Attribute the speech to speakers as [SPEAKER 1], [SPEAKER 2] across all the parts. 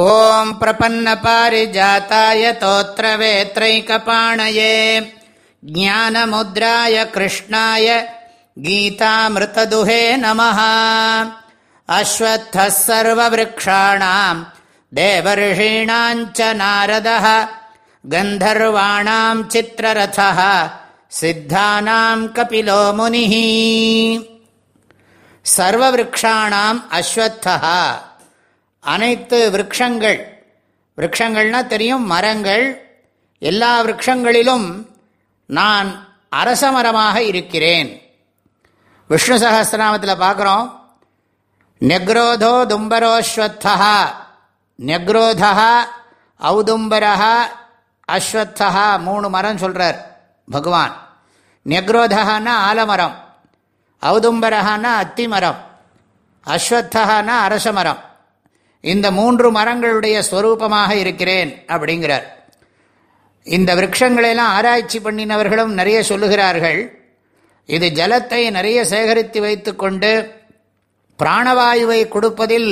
[SPEAKER 1] ॐ प्रपन्नपारिजाताय तोत्रवेत्रैकपाणये ज्ञानमुद्राय कृष्णाय गीतामृतदुहे नमः अश्वत्थः सर्ववृक्षाणाम् देवर्षीणाम् च नारदः गन्धर्वाणाम् चित्ररथः सिद्धानाम् कपिलो मुनिः सर्ववृक्षाणाम् अश्वत्थः அனைத்து விரக்ஷங்கள். விரக்ஷங்கள்னால் தெரியும் மரங்கள். எல்லா விரக்ஷங்களிலும் நான் அரசமரமாக இருக்கிறேன். விஷ்ணு சகஸ்திரநாமத்தில் பார்க்குறோம் நெக்ரோதோ தும்பரோஸ்வத்தா நெக்ரோதா ஔதும்பரா அஸ்வத்தா மூணு மரம் சொல்கிறார் பகவான். நெக்ரோதகான்னா ஆலமரம். ஔதும்பரஹான்னா அத்திமரம். அஸ்வத்தகான்னா அரசமரம் இந்த மூன்று மரங்களுடைய ஸ்வரூபமாக இருக்கிறேன் அப்படிங்கிறார். இந்த விரக்ஷங்களெல்லாம் ஆராய்ச்சி பண்ணினவர்களும் நிறைய சொல்லுகிறார்கள். இது ஜலத்தை நிறைய சேகரித்து வைத்து கொண்டு பிராணவாயுவை கொடுப்பதில்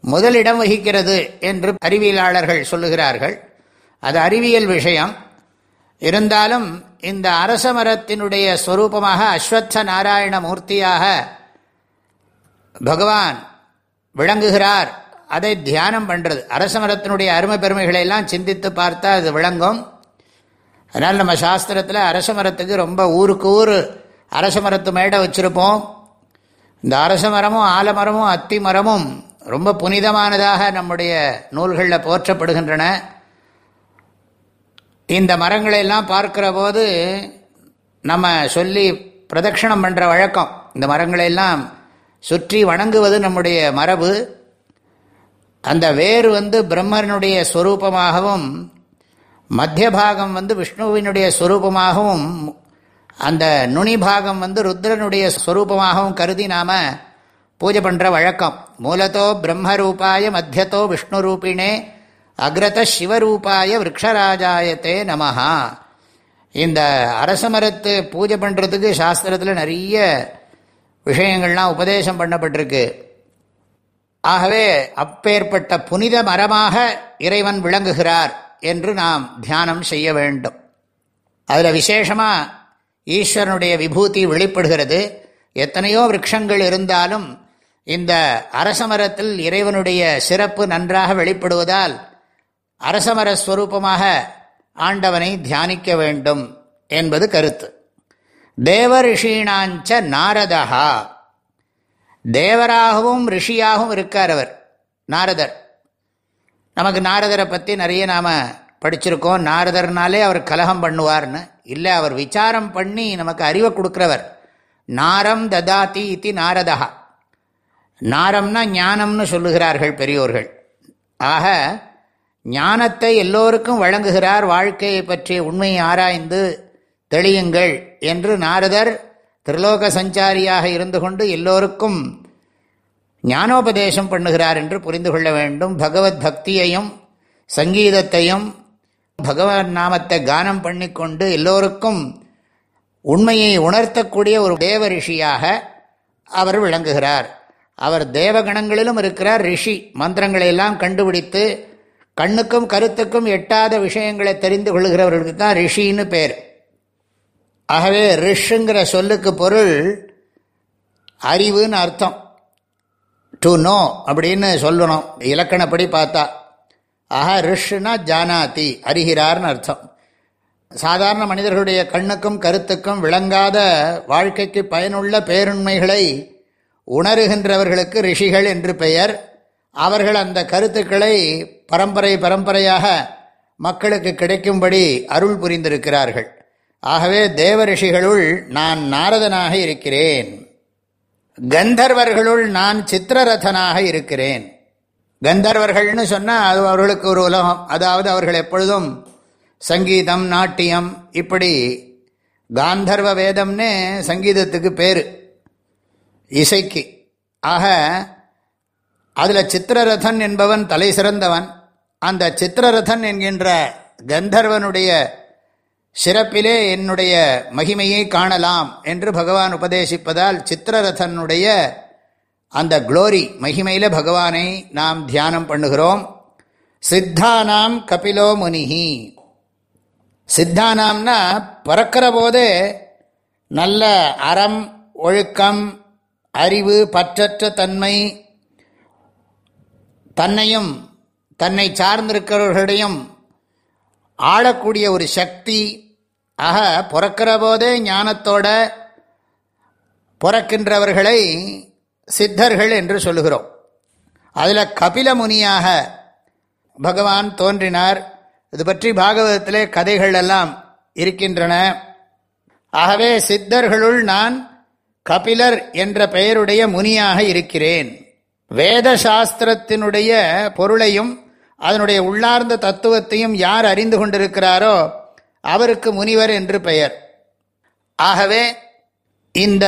[SPEAKER 1] முதலிடம் வகிக்கிறது என்று அறிவியலாளர்கள் சொல்லுகிறார்கள். அது அறிவியல் விஷயம். இருந்தாலும் இந்த அரச மரத்தினுடைய ஸ்வரூபமாக அஸ்வத்த நாராயண மூர்த்தியாக பகவான் விளங்குகிறார். அதை தியானம் பண்ணுறது அரச மரத்தினுடைய அருமை பெருமைகளை எல்லாம் சிந்தித்து பார்த்தா அது விளங்கும். அதனால் நம்ம சாஸ்திரத்தில் அரச மரத்துக்கு ரொம்ப ஊருக்கு ஊர் அரச மரத்து மேடை வச்சுருப்போம். இந்த அரச மரமும் ஆலமரமும் அத்தி மரமும் ரொம்ப புனிதமானதாக நம்முடைய நூல்களில் போற்றப்படுகின்றன. இந்த மரங்களையெல்லாம் பார்க்கிற போது நம்ம சொல்லி பிரதட்சணம் பண்ணுற வழக்கம். இந்த மரங்களையெல்லாம் சுற்றி வணங்குவது நம்முடைய மரபு. அந்த வேர் வந்து பிரம்மனுடைய ஸ்வரூபமாகவும் மத்திய பாகம் வந்து விஷ்ணுவினுடைய ஸ்வரூபமாகவும் அந்த நுனி பாகம் வந்து ருத்ரனுடைய ஸ்வரூபமாகவும் கருதி நாம் பூஜை பண்ணுற வழக்கம். மூலத்தோ பிரம்மரூபாய மத்தியத்தோ விஷ்ணு ரூபிணே அக்ரத சிவரூபாய விரக்ஷராஜாயத்தே நமஹா. இந்த அரசமரத்து பூஜை பண்ணுறதுக்கு சாஸ்திரத்தில் நிறைய விஷயங்கள்லாம் உபதேசம் பண்ணப்பட்டிருக்கு. ஆகவே அப்பேற்பட்ட புனித மரமாக இறைவன் விளங்குகிறார் என்று நாம் தியானம் செய்ய வேண்டும். அதில் விசேஷமாக ஈஸ்வரனுடைய விபூதி வெளிப்படுகிறது. எத்தனையோ விரக்ஷங்கள் இருந்தாலும் இந்த அரசமரத்தில் இறைவனுடைய சிறப்பு நன்றாக வெளிப்படுவதால் அரசமர ஸ்வரூபமாக ஆண்டவனை தியானிக்க வேண்டும் என்பது கருத்து. தேவ ரிஷீனாஞ்ச நாரதா தேவராகவும் ரிஷியாகவும் இருக்கார் அவர் நாரதர். நமக்கு நாரதரை பற்றி நிறைய நாம் படிச்சிருக்கோம். நாரதர்னாலே அவர் கலகம் பண்ணுவார்னு. இல்லை அவர் விசாரம் பண்ணி நமக்கு அறிவை கொடுக்குறவர். நாரம் ததாதி இத்தி நாரதா நாரம்னா ஞானம்னு சொல்லுகிறார்கள் பெரியோர்கள். ஆக ஞானத்தை எல்லோருக்கும் வழங்குகிறார் வாழ்க்கையை பற்றிய உண்மையை ஆராய்ந்து தெளியுங்கள் என்று நாரதர் திரிலோக சஞ்சாரியாக இருந்து கொண்டு எல்லோருக்கும் ஞானோபதேசம் பண்ணுகிறார் என்று புரிந்து கொள்ள வேண்டும். பகவத் பக்தியையும் சங்கீதத்தையும் பகவன் நாமத்தை கானம் பண்ணிக்கொண்டு எல்லோருக்கும் உண்மையை உணர்த்தக்கூடிய ஒரு தேவ ரிஷியாக அவர் விளங்குகிறார். அவர் தேவகணங்களிலும் இருக்கிறார். ரிஷி மந்திரங்களை எல்லாம் கண்டுபிடித்து கண்ணுக்கும் கருத்துக்கும் எட்டாத விஷயங்களை தெரிந்து கொள்கிறவர்களுக்கு தான் ரிஷின்னு பேர். ஆகவே ரிஷுங்கிற சொல்லுக்கு பொருள் அறிவுன்னு அர்த்தம். டு நோ அப்படின்னு சொல்லணும். இலக்கணப்படி பார்த்தா. ஆக ரிஷுனா ஜானாதி அறிகிறார்னு அர்த்தம். சாதாரண மனிதர்களுடைய கண்ணுக்கும் கருத்துக்கும் விளங்காத வாழ்க்கைக்கு பயனுள்ள பேருண்மைகளை உணர்கின்றவர்களுக்கு ரிஷிகள் என்று பெயர். அவர்கள் அந்த கருத்துக்களை பரம்பரை பரம்பரையாக மக்களுக்கு கிடைக்கும்படி அருள் புரிந்திருக்கிறார்கள். ஆகவே தேவ ரிஷிகளுள் நான் நாரதனாக இருக்கிறேன். கந்தர்வர்களுள் நான் சித்திரரதனாக இருக்கிறேன். கந்தர்வர்கள்னு சொன்னால் அது அவர்களுக்கு ஒரு உலகம். அதாவது அவர்கள் எப்பொழுதும் சங்கீதம் நாட்டியம் இப்படி காந்தர்வ வேதம்னு சங்கீதத்துக்கு பேர். இசைக்கு. ஆக அதில் சித்திரரதன் என்பவன் தலை சிறந்தவன். அந்த சித்திரரதன் என்கின்ற கந்தர்வனுடைய சிறப்பிலே என்னுடைய மகிமையை காணலாம் என்று பகவான் உபதேசிப்பதால் சித்திரரதனுடைய அந்த குளோரி மகிமையில் பகவானை நாம் தியானம் பண்ணுகிறோம். சித்தானாம் கபிலோ முனிஹி. சித்தானாம்னா பிறக்கிற போதே நல்ல அறம் ஒழுக்கம் அறிவு பற்றற்ற தன்மை தன்னையும் தன்னை சார்ந்திருக்கிறவர்களையும் ஆளக்கூடிய ஒரு சக்தி ஆக பிறக்கிற போதே ஞானத்தோட பிறக்கின்றவர்களை சித்தர்கள் என்று சொல்லுகிறோம். அதில் கபில முனியாக பகவான் தோன்றினார். இது பற்றி பாகவதத்திலே கதைகள் எல்லாம் இருக்கின்றன. ஆகவே சித்தர்களுள் நான் கபிலர் என்ற பெயருடைய முனியாக இருக்கிறேன். வேத சாஸ்திரத்தினுடைய பொருளையும் அதனுடைய உள்ளார்ந்த தத்துவத்தையும் யார் அறிந்து கொண்டிருக்கிறாரோ அவருக்கு முனிவர் என்று பெயர். ஆகவே இந்த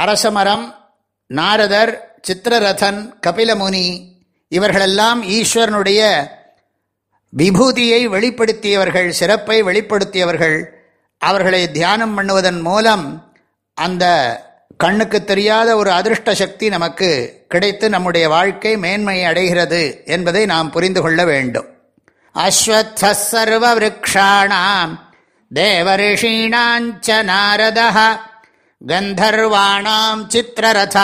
[SPEAKER 1] அரசமரம் நாரதர் சித்திரரதன் கபிலமுனி இவர்களெல்லாம் ஈஸ்வரனுடைய விபூதியை வெளிப்படுத்தியவர்கள் சிறப்பை வெளிப்படுத்தியவர்கள். அவர்களை தியானம் பண்ணுவதன் மூலம் அந்த கண்ணுக்கு தெரியாத ஒரு அதிருஷ்ட சக்தி நமக்கு கிடைத்து நம்முடைய வாழ்க்கை மேன்மையை அடைகிறது என்பதை நாம் புரிந்து கொள்ள வேண்டும். அஸ்வத்த சர்வ விரக்ஷாணாம் தேவரிஷீணாஞ்ச நாரத. கந்தர்வாணாம் சித்திரரத.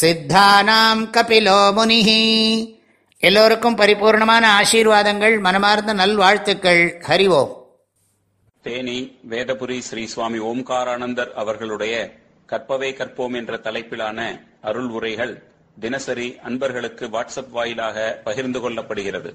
[SPEAKER 1] சித்தானாம் கபிலோ முனிஹி. எல்லோருக்கும் பரிபூர்ணமான ஆசீர்வாதங்கள் மனமார்ந்த நல்வாழ்த்துக்கள். ஹரிவோம்
[SPEAKER 2] தேனி வேதபுரி ஸ்ரீ சுவாமி ஓம்காரானந்தர் அவர்களுடைய கற்பவே கற்போம் என்ற தலைப்பிலான அருள் உரைகள் தினசரி அன்பர்களுக்கு வாட்ஸ்அப் வாயிலாக பகிர்ந்து கொள்ளப்படுகிறது.